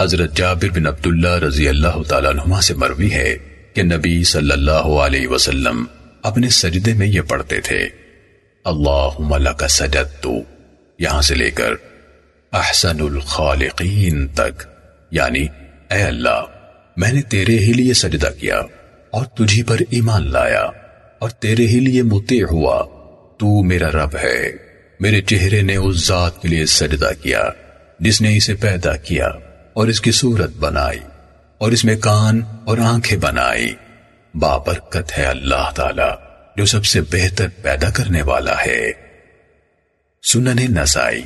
حضرت جابر بن عبداللہ رضی اللہ تعالیٰ عنہ سے مروی ہے کہ نبی صلی اللہ علیہ وسلم اپنے سجدے میں یہ پڑھتے تھے، اللہم لکا سجدتو یہاں سے لے کر احسن الخالقین تک یعنی اے اللہ، میں نے تیرے ہی لیے سجدہ کیا اور تجھی پر ایمان لایا اور تیرے ہی لیے مطیع ہوا۔ تو میرا رب ہے، میرے چہرے نے اس ذات کے لیے سجدہ کیا، جس نے اسے پیدا کیا۔ نے اسے پیدا کیا اور اس کی صورت بنائی اور اس میں کان اور آنکھیں بنائی۔ بابرکت ہے اللہ تعالی جو سب سے بہتر پیدا کرنے والا ہے۔ سنن نسائی